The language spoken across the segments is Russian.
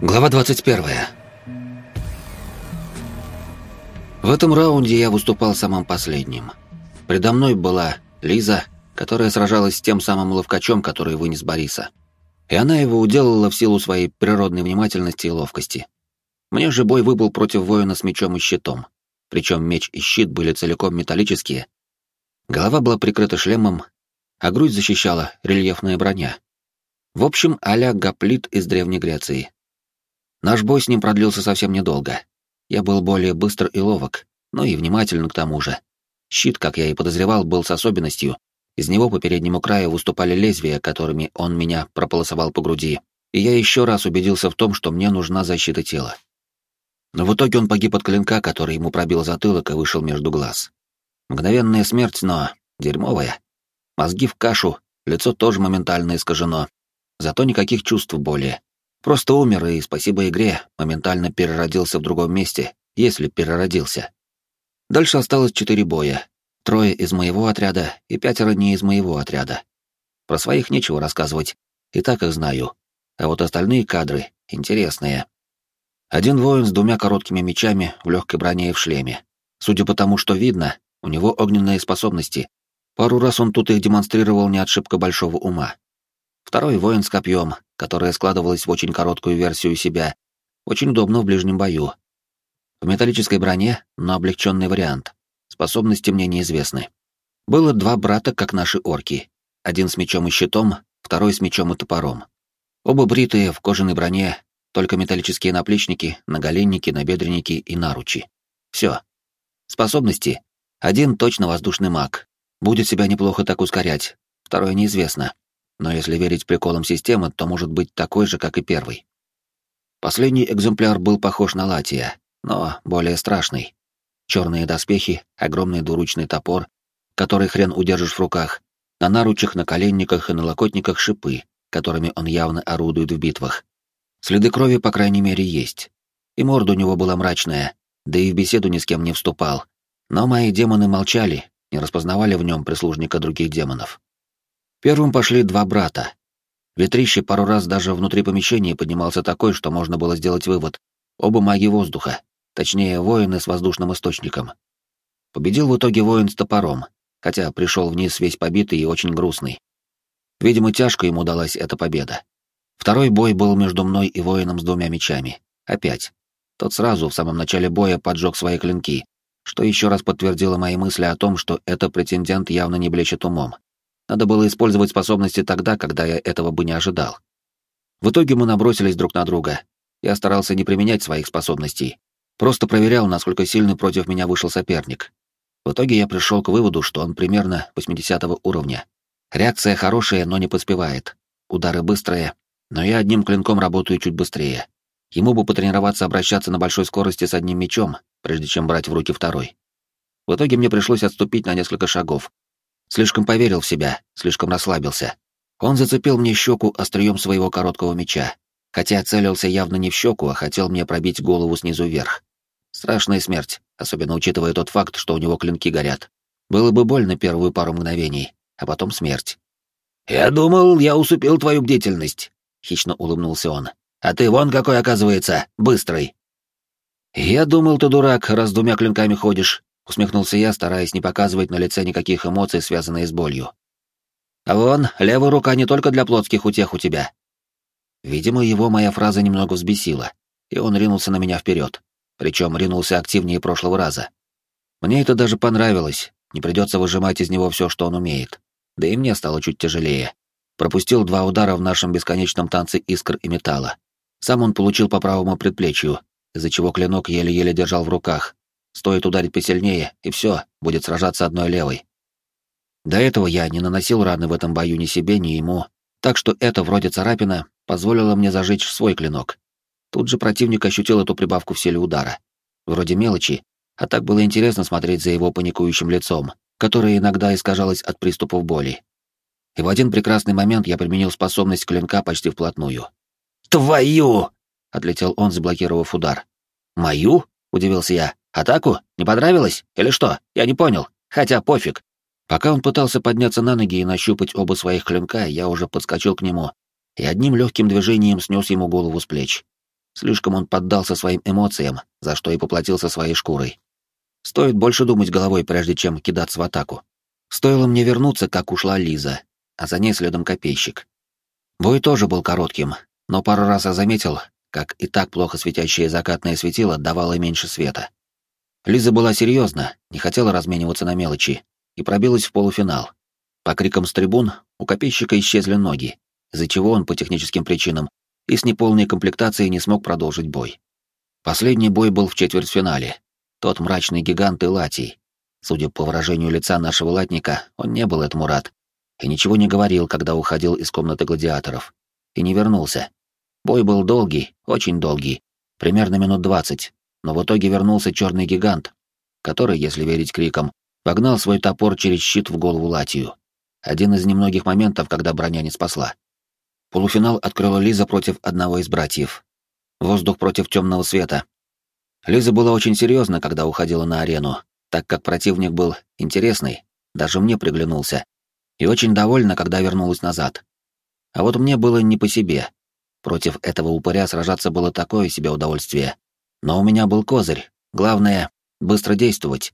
Глава 21. В этом раунде я выступал самым последним. Предо мной была Лиза, которая сражалась с тем самым ловкачом, который вынес Бориса. И она его уделала в силу своей природной внимательности и ловкости. Мне же бой выпал против воина с мечом и щитом. Причем меч и щит были целиком металлические. Голова была прикрыта шлемом, а грудь защищала рельефная броня. В общем, а-ля гоплит из Древней Греции. Наш бой с ним продлился совсем недолго. Я был более быстр и ловок, но и внимателен к тому же. Щит, как я и подозревал, был с особенностью. Из него по переднему краю выступали лезвия, которыми он меня прополосовал по груди. И я еще раз убедился в том, что мне нужна защита тела. Но в итоге он погиб от клинка, который ему пробил затылок и вышел между глаз. Мгновенная смерть, но дерьмовая. Мозги в кашу, лицо тоже моментально искажено. Зато никаких чувств более. Просто умер и, спасибо игре, моментально переродился в другом месте, если переродился. Дальше осталось четыре боя. Трое из моего отряда и пятеро не из моего отряда. Про своих нечего рассказывать, и так их знаю. А вот остальные кадры интересные. Один воин с двумя короткими мечами в легкой броне и в шлеме. Судя по тому, что видно, у него огненные способности. Пару раз он тут их демонстрировал не от шибко большого ума. Второй воин с копьем, которое складывалось в очень короткую версию себя, очень удобно в ближнем бою. В металлической броне, но облегченный вариант. Способности мне неизвестны. Было два брата, как наши орки. Один с мечом и щитом, второй с мечом и топором. Оба бритые, в кожаной броне, только металлические наплечники, наголенники, набедренники и наручи. Все. Способности. Один точно воздушный маг. Будет себя неплохо так ускорять. Второе неизвестно но если верить приколам системы, то может быть такой же, как и первый. Последний экземпляр был похож на Латия, но более страшный. Черные доспехи, огромный двуручный топор, который хрен удержишь в руках, на наручах, на коленниках и на локотниках шипы, которыми он явно орудует в битвах. Следы крови, по крайней мере, есть. И морда у него была мрачная, да и в беседу ни с кем не вступал. Но мои демоны молчали, не распознавали в нем прислужника других демонов. Первым пошли два брата. Ветрище пару раз даже внутри помещения поднимался такой, что можно было сделать вывод. Оба маги воздуха, точнее, воины с воздушным источником. Победил в итоге воин с топором, хотя пришел вниз весь побитый и очень грустный. Видимо, тяжко ему далась эта победа. Второй бой был между мной и воином с двумя мечами. Опять. Тот сразу в самом начале боя поджег свои клинки, что еще раз подтвердило мои мысли о том, что это претендент явно не блещет умом. Надо было использовать способности тогда, когда я этого бы не ожидал. В итоге мы набросились друг на друга. Я старался не применять своих способностей. Просто проверял, насколько сильный против меня вышел соперник. В итоге я пришел к выводу, что он примерно 80 уровня. Реакция хорошая, но не поспевает. Удары быстрые, но я одним клинком работаю чуть быстрее. Ему бы потренироваться обращаться на большой скорости с одним мечом, прежде чем брать в руки второй. В итоге мне пришлось отступить на несколько шагов, Слишком поверил в себя, слишком расслабился. Он зацепил мне щеку острием своего короткого меча, хотя целился явно не в щеку, а хотел мне пробить голову снизу вверх. Страшная смерть, особенно учитывая тот факт, что у него клинки горят. Было бы больно первую пару мгновений, а потом смерть. «Я думал, я усыпил твою бдительность», — хищно улыбнулся он. «А ты вон какой, оказывается, быстрый». «Я думал, ты дурак, раз двумя клинками ходишь», усмехнулся я, стараясь не показывать на лице никаких эмоций, связанных с болью. А вон, левая рука не только для плотских утех у тебя. Видимо, его моя фраза немного взбесила, и он ринулся на меня вперед. Причем ринулся активнее прошлого раза. Мне это даже понравилось, не придется выжимать из него все, что он умеет. Да и мне стало чуть тяжелее. Пропустил два удара в нашем бесконечном танце искр и металла. Сам он получил по правому предплечью, из-за чего клинок еле-еле держал в руках, Стоит ударить посильнее, и все, будет сражаться одной левой. До этого я не наносил раны в этом бою ни себе, ни ему, так что это, вроде царапина, позволило мне зажечь свой клинок. Тут же противник ощутил эту прибавку в силе удара. Вроде мелочи, а так было интересно смотреть за его паникующим лицом, которое иногда искажалось от приступов боли. И в один прекрасный момент я применил способность клинка почти вплотную. «Твою!» — отлетел он, заблокировав удар. «Мою?» — удивился я. Атаку? Не понравилось? Или что? Я не понял. Хотя пофиг. Пока он пытался подняться на ноги и нащупать оба своих клинка, я уже подскочил к нему и одним легким движением снес ему голову с плеч. Слишком он поддался своим эмоциям, за что и поплатился своей шкурой. Стоит больше думать головой, прежде чем кидаться в атаку. Стоило мне вернуться, как ушла Лиза, а за ней следом копейщик. Бой тоже был коротким, но пару раз я заметил, как и так плохо светящее закатное светило давало меньше света. Лиза была серьезна, не хотела размениваться на мелочи, и пробилась в полуфинал. По крикам с трибун у копейщика исчезли ноги, из-за чего он по техническим причинам и с неполной комплектацией не смог продолжить бой. Последний бой был в четвертьфинале. Тот мрачный гигант и Латий. Судя по выражению лица нашего латника, он не был этому рад. И ничего не говорил, когда уходил из комнаты гладиаторов. И не вернулся. Бой был долгий, очень долгий, примерно минут двадцать, но в итоге вернулся черный гигант, который, если верить крикам, погнал свой топор через щит в голову Латию. Один из немногих моментов, когда броня не спасла. Полуфинал открыла Лиза против одного из братьев. Воздух против темного света. Лиза была очень серьезна, когда уходила на арену, так как противник был интересный, даже мне приглянулся, и очень довольна, когда вернулась назад. А вот мне было не по себе. Против этого упыря сражаться было такое себе удовольствие. Но у меня был козырь. Главное — быстро действовать.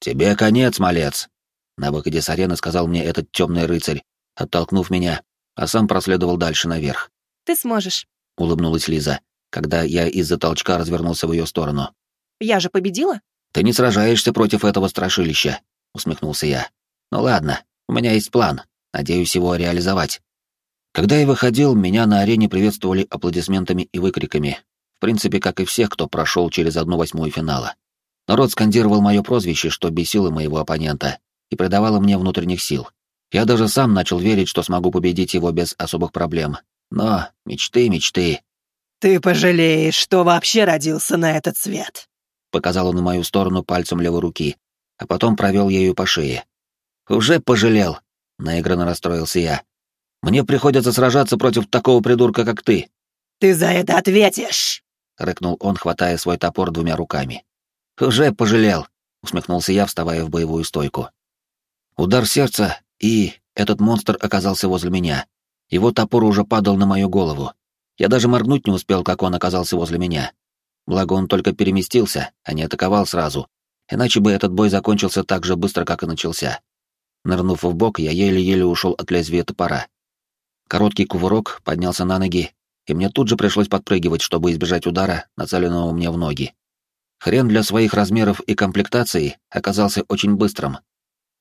«Тебе конец, малец!» На выходе с арены сказал мне этот темный рыцарь, оттолкнув меня а сам проследовал дальше наверх. «Ты сможешь», — улыбнулась Лиза, когда я из-за толчка развернулся в ее сторону. «Я же победила?» «Ты не сражаешься против этого страшилища», — усмехнулся я. «Ну ладно, у меня есть план. Надеюсь его реализовать». Когда я выходил, меня на арене приветствовали аплодисментами и выкриками. В принципе, как и всех, кто прошел через одну восьмую финала. Народ скандировал мое прозвище, что бесило моего оппонента и придавало мне внутренних сил. Я даже сам начал верить, что смогу победить его без особых проблем. Но мечты, мечты. «Ты пожалеешь, что вообще родился на этот свет», — показал он на мою сторону пальцем левой руки, а потом провел ею по шее. «Уже пожалел», — наигранно расстроился я. «Мне приходится сражаться против такого придурка, как ты». «Ты за это ответишь», — рыкнул он, хватая свой топор двумя руками. «Уже пожалел», — усмехнулся я, вставая в боевую стойку. Удар сердца, и этот монстр оказался возле меня. Его топор уже падал на мою голову. Я даже моргнуть не успел, как он оказался возле меня. Благо он только переместился, а не атаковал сразу. Иначе бы этот бой закончился так же быстро, как и начался. Нырнув в бок, я еле-еле ушел от лезвия топора. Короткий кувырок, поднялся на ноги, и мне тут же пришлось подпрыгивать, чтобы избежать удара, нацеленного мне в ноги. Хрен для своих размеров и комплектации оказался очень быстрым,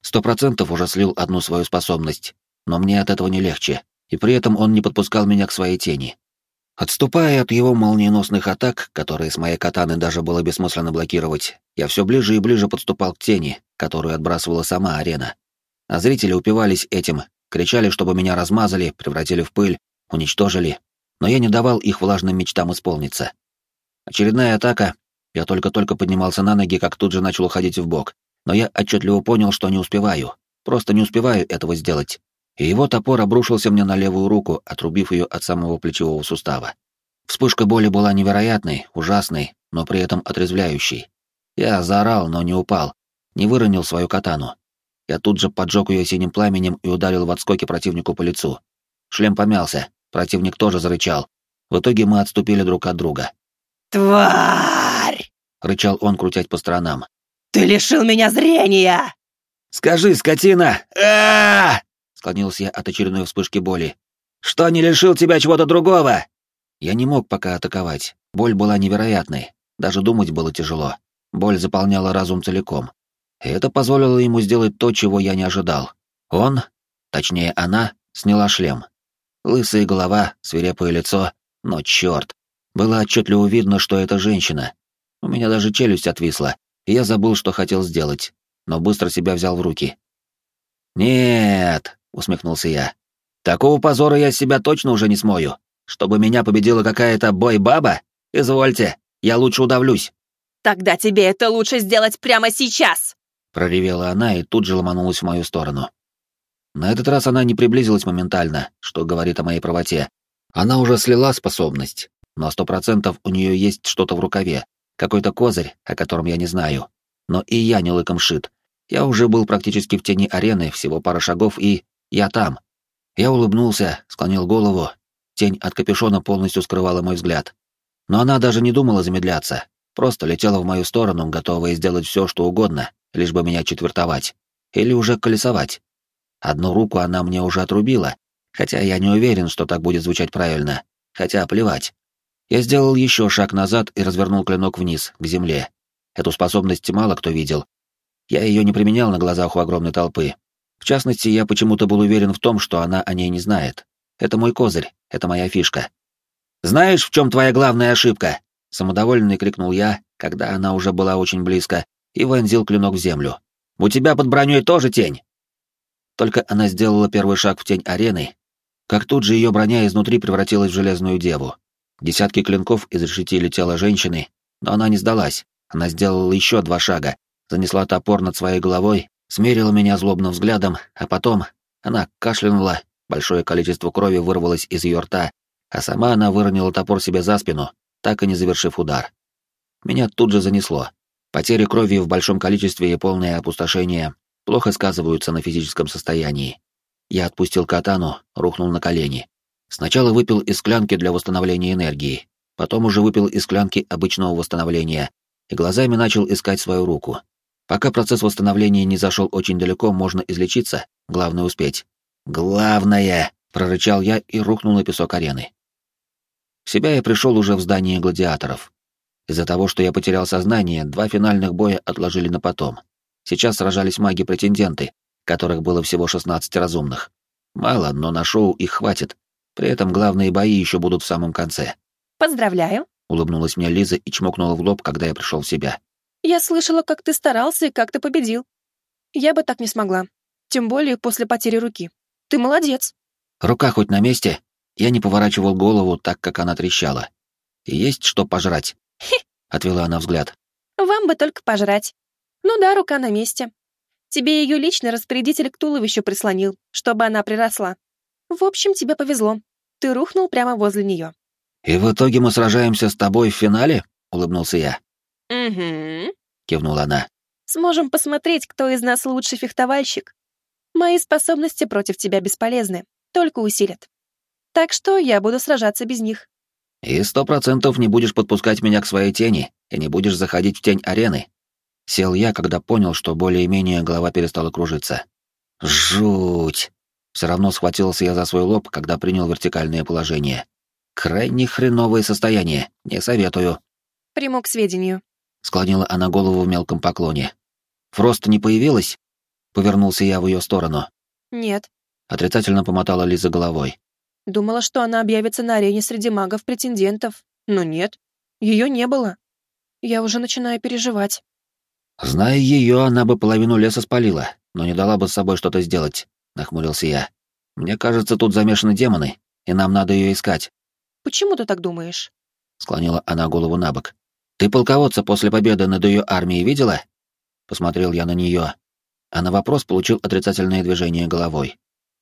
Сто процентов уже слил одну свою способность, но мне от этого не легче, и при этом он не подпускал меня к своей тени. Отступая от его молниеносных атак, которые с моей катаны даже было бессмысленно блокировать, я все ближе и ближе подступал к тени, которую отбрасывала сама арена. А зрители упивались этим, кричали, чтобы меня размазали, превратили в пыль, уничтожили, но я не давал их влажным мечтам исполниться. Очередная атака, я только-только поднимался на ноги, как тут же начал уходить в бок, но я отчетливо понял, что не успеваю, просто не успеваю этого сделать. И его топор обрушился мне на левую руку, отрубив ее от самого плечевого сустава. Вспышка боли была невероятной, ужасной, но при этом отрезвляющей. Я заорал, но не упал, не выронил свою катану. Я тут же поджег ее синим пламенем и ударил в отскоке противнику по лицу. Шлем помялся, противник тоже зарычал. В итоге мы отступили друг от друга. «Тварь!» — рычал он, крутясь по сторонам. «Ты лишил меня зрения!» «Скажи, скотина! а Склонился я от очередной вспышки боли. «Что не лишил тебя чего-то другого?» Я не мог пока атаковать. Боль была невероятной. Даже думать было тяжело. Боль заполняла разум целиком. И это позволило ему сделать то, чего я не ожидал. Он, точнее она, сняла шлем. Лысая голова, свирепое лицо, но черт. Было отчетливо видно, что это женщина. У меня даже челюсть отвисла, и я забыл, что хотел сделать, но быстро себя взял в руки. «Нет», — усмехнулся я, — «такого позора я себя точно уже не смою. Чтобы меня победила какая-то бой-баба? Извольте, я лучше удавлюсь». «Тогда тебе это лучше сделать прямо сейчас!» Проревела она и тут же ломанулась в мою сторону. На этот раз она не приблизилась моментально, что говорит о моей правоте. Она уже слила способность, но сто процентов у нее есть что-то в рукаве, какой-то козырь, о котором я не знаю. Но и я не лыком шит. Я уже был практически в тени арены, всего пара шагов, и... я там. Я улыбнулся, склонил голову, тень от капюшона полностью скрывала мой взгляд. Но она даже не думала замедляться, просто летела в мою сторону, готовая сделать все, что угодно, лишь бы меня четвертовать. Или уже колесовать. Одну руку она мне уже отрубила, хотя я не уверен, что так будет звучать правильно. Хотя плевать. Я сделал еще шаг назад и развернул клинок вниз, к земле. Эту способность мало кто видел. Я ее не применял на глазах у огромной толпы. В частности, я почему-то был уверен в том, что она о ней не знает. Это мой козырь, это моя фишка. «Знаешь, в чем твоя главная ошибка?» Самодовольный крикнул я, когда она уже была очень близко, и вонзил клинок в землю. «У тебя под броней тоже тень!» Только она сделала первый шаг в тень арены, как тут же ее броня изнутри превратилась в железную деву. Десятки клинков изрешетили тело женщины, но она не сдалась. Она сделала еще два шага, занесла топор над своей головой, смерила меня злобным взглядом, а потом она кашлянула, большое количество крови вырвалось из ее рта, а сама она выронила топор себе за спину, так и не завершив удар. Меня тут же занесло. Потери крови в большом количестве и полное опустошение плохо сказываются на физическом состоянии. Я отпустил катану, рухнул на колени. Сначала выпил из склянки для восстановления энергии, потом уже выпил из склянки обычного восстановления и глазами начал искать свою руку. Пока процесс восстановления не зашел очень далеко, можно излечиться, главное успеть. «Главное!» — прорычал я и рухнул на песок арены. В себя я пришел уже в здании гладиаторов. Из-за того, что я потерял сознание, два финальных боя отложили на потом. Сейчас сражались маги-претенденты, которых было всего 16 разумных. Мало, но на шоу их хватит. При этом главные бои еще будут в самом конце. «Поздравляю», — улыбнулась мне Лиза и чмокнула в лоб, когда я пришел в себя. «Я слышала, как ты старался и как ты победил. Я бы так не смогла. Тем более после потери руки. Ты молодец». «Рука хоть на месте?» Я не поворачивал голову, так как она трещала. «Есть что пожрать?» Отвела она взгляд. «Вам бы только пожрать. Ну да, рука на месте. Тебе ее личный распорядитель к туловищу прислонил, чтобы она приросла. В общем, тебе повезло. Ты рухнул прямо возле нее. «И в итоге мы сражаемся с тобой в финале?» — улыбнулся я. «Угу», — кивнула она. «Сможем посмотреть, кто из нас лучший фехтовальщик. Мои способности против тебя бесполезны, только усилят. Так что я буду сражаться без них». «И сто процентов не будешь подпускать меня к своей тени, и не будешь заходить в тень арены», Сел я, когда понял, что более-менее голова перестала кружиться. Жуть! Все равно схватился я за свой лоб, когда принял вертикальное положение. Крайне хреновое состояние, не советую. Приму к сведению. Склонила она голову в мелком поклоне. Фрост не появилась? Повернулся я в ее сторону. Нет. Отрицательно помотала Лиза головой. Думала, что она объявится на арене среди магов-претендентов, но нет. Ее не было. Я уже начинаю переживать. «Зная ее, она бы половину леса спалила, но не дала бы с собой что-то сделать», — нахмурился я. «Мне кажется, тут замешаны демоны, и нам надо ее искать». «Почему ты так думаешь?» — склонила она голову на бок. «Ты полководца после победы над ее армией видела?» Посмотрел я на нее, а на вопрос получил отрицательное движение головой.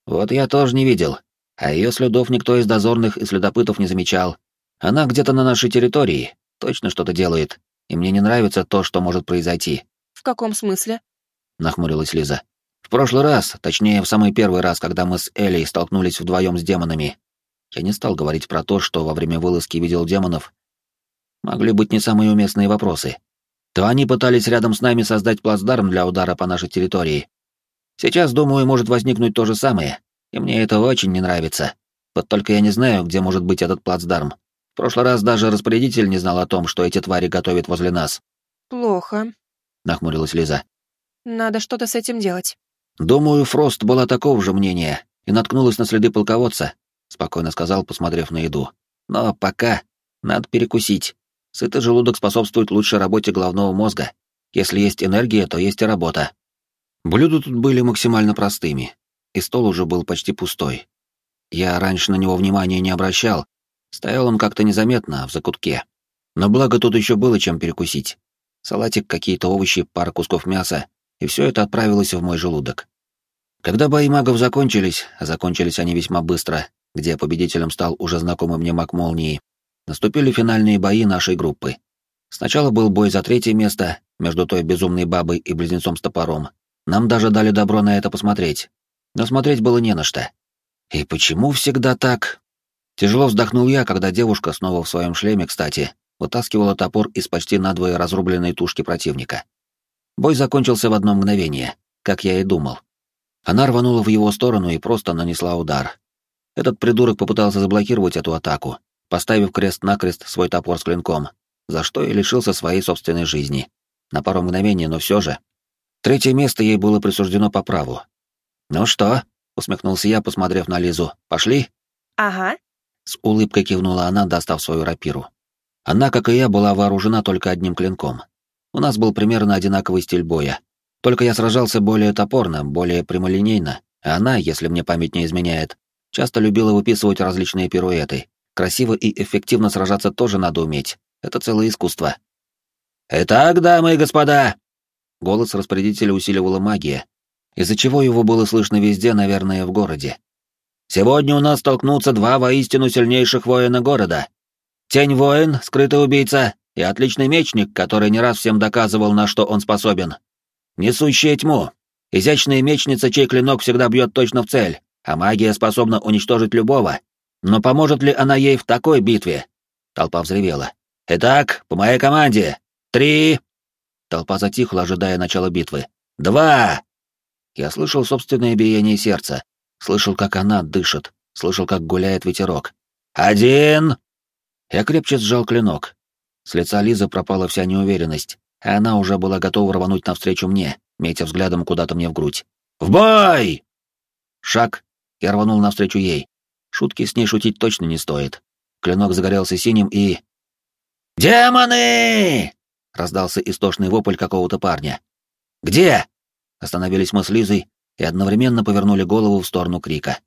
«Вот я тоже не видел, а ее следов никто из дозорных и следопытов не замечал. Она где-то на нашей территории, точно что-то делает, и мне не нравится то, что может произойти». «В каком смысле?» — нахмурилась Лиза. «В прошлый раз, точнее, в самый первый раз, когда мы с Элей столкнулись вдвоем с демонами, я не стал говорить про то, что во время вылазки видел демонов. Могли быть не самые уместные вопросы. То они пытались рядом с нами создать плацдарм для удара по нашей территории. Сейчас, думаю, может возникнуть то же самое, и мне это очень не нравится. Вот только я не знаю, где может быть этот плацдарм. В прошлый раз даже распорядитель не знал о том, что эти твари готовят возле нас. Плохо, нахмурилась Лиза. Надо что-то с этим делать. Думаю, Фрост была такого же мнения и наткнулась на следы полководца, спокойно сказал, посмотрев на еду. Но пока надо перекусить. Сытый желудок способствует лучшей работе головного мозга. Если есть энергия, то есть и работа. Блюда тут были максимально простыми, и стол уже был почти пустой. Я раньше на него внимания не обращал, Стоял он как-то незаметно, в закутке. Но благо тут еще было чем перекусить. Салатик, какие-то овощи, пара кусков мяса, и все это отправилось в мой желудок. Когда бои магов закончились, а закончились они весьма быстро, где победителем стал уже знакомый мне маг Молнии, наступили финальные бои нашей группы. Сначала был бой за третье место между той безумной бабой и близнецом с топором. Нам даже дали добро на это посмотреть. Но смотреть было не на что. И почему всегда так? Тяжело вздохнул я, когда девушка, снова в своем шлеме, кстати, вытаскивала топор из почти надвое разрубленной тушки противника. Бой закончился в одно мгновение, как я и думал. Она рванула в его сторону и просто нанесла удар. Этот придурок попытался заблокировать эту атаку, поставив крест-накрест свой топор с клинком, за что и лишился своей собственной жизни. На пару мгновений, но все же. Третье место ей было присуждено по праву. «Ну что?» — усмехнулся я, посмотрев на Лизу. «Пошли?» «Ага». С улыбкой кивнула она, достав свою рапиру. Она, как и я, была вооружена только одним клинком. У нас был примерно одинаковый стиль боя. Только я сражался более топорно, более прямолинейно, а она, если мне память не изменяет, часто любила выписывать различные пируэты. Красиво и эффективно сражаться тоже надо уметь. Это целое искусство. «Итак, дамы и господа!» Голос распорядителя усиливала магия, из-за чего его было слышно везде, наверное, в городе. «Сегодня у нас столкнутся два воистину сильнейших воина города. Тень-воин, скрытый убийца, и отличный мечник, который не раз всем доказывал, на что он способен. Несущая тьму. Изящная мечница, чей клинок всегда бьет точно в цель, а магия способна уничтожить любого. Но поможет ли она ей в такой битве? Толпа взревела. «Итак, по моей команде. Три...» Толпа затихла, ожидая начала битвы. «Два!» Я слышал собственное биение сердца, слышал, как она дышит, слышал, как гуляет ветерок. «Один!» Я крепче сжал клинок. С лица Лизы пропала вся неуверенность, а она уже была готова рвануть навстречу мне, метя взглядом куда-то мне в грудь. «В бой!» Шаг, я рванул навстречу ей. Шутки с ней шутить точно не стоит. Клинок загорелся синим и... «Демоны!» — раздался истошный вопль какого-то парня. «Где?» Остановились мы с Лизой и одновременно повернули голову в сторону крика.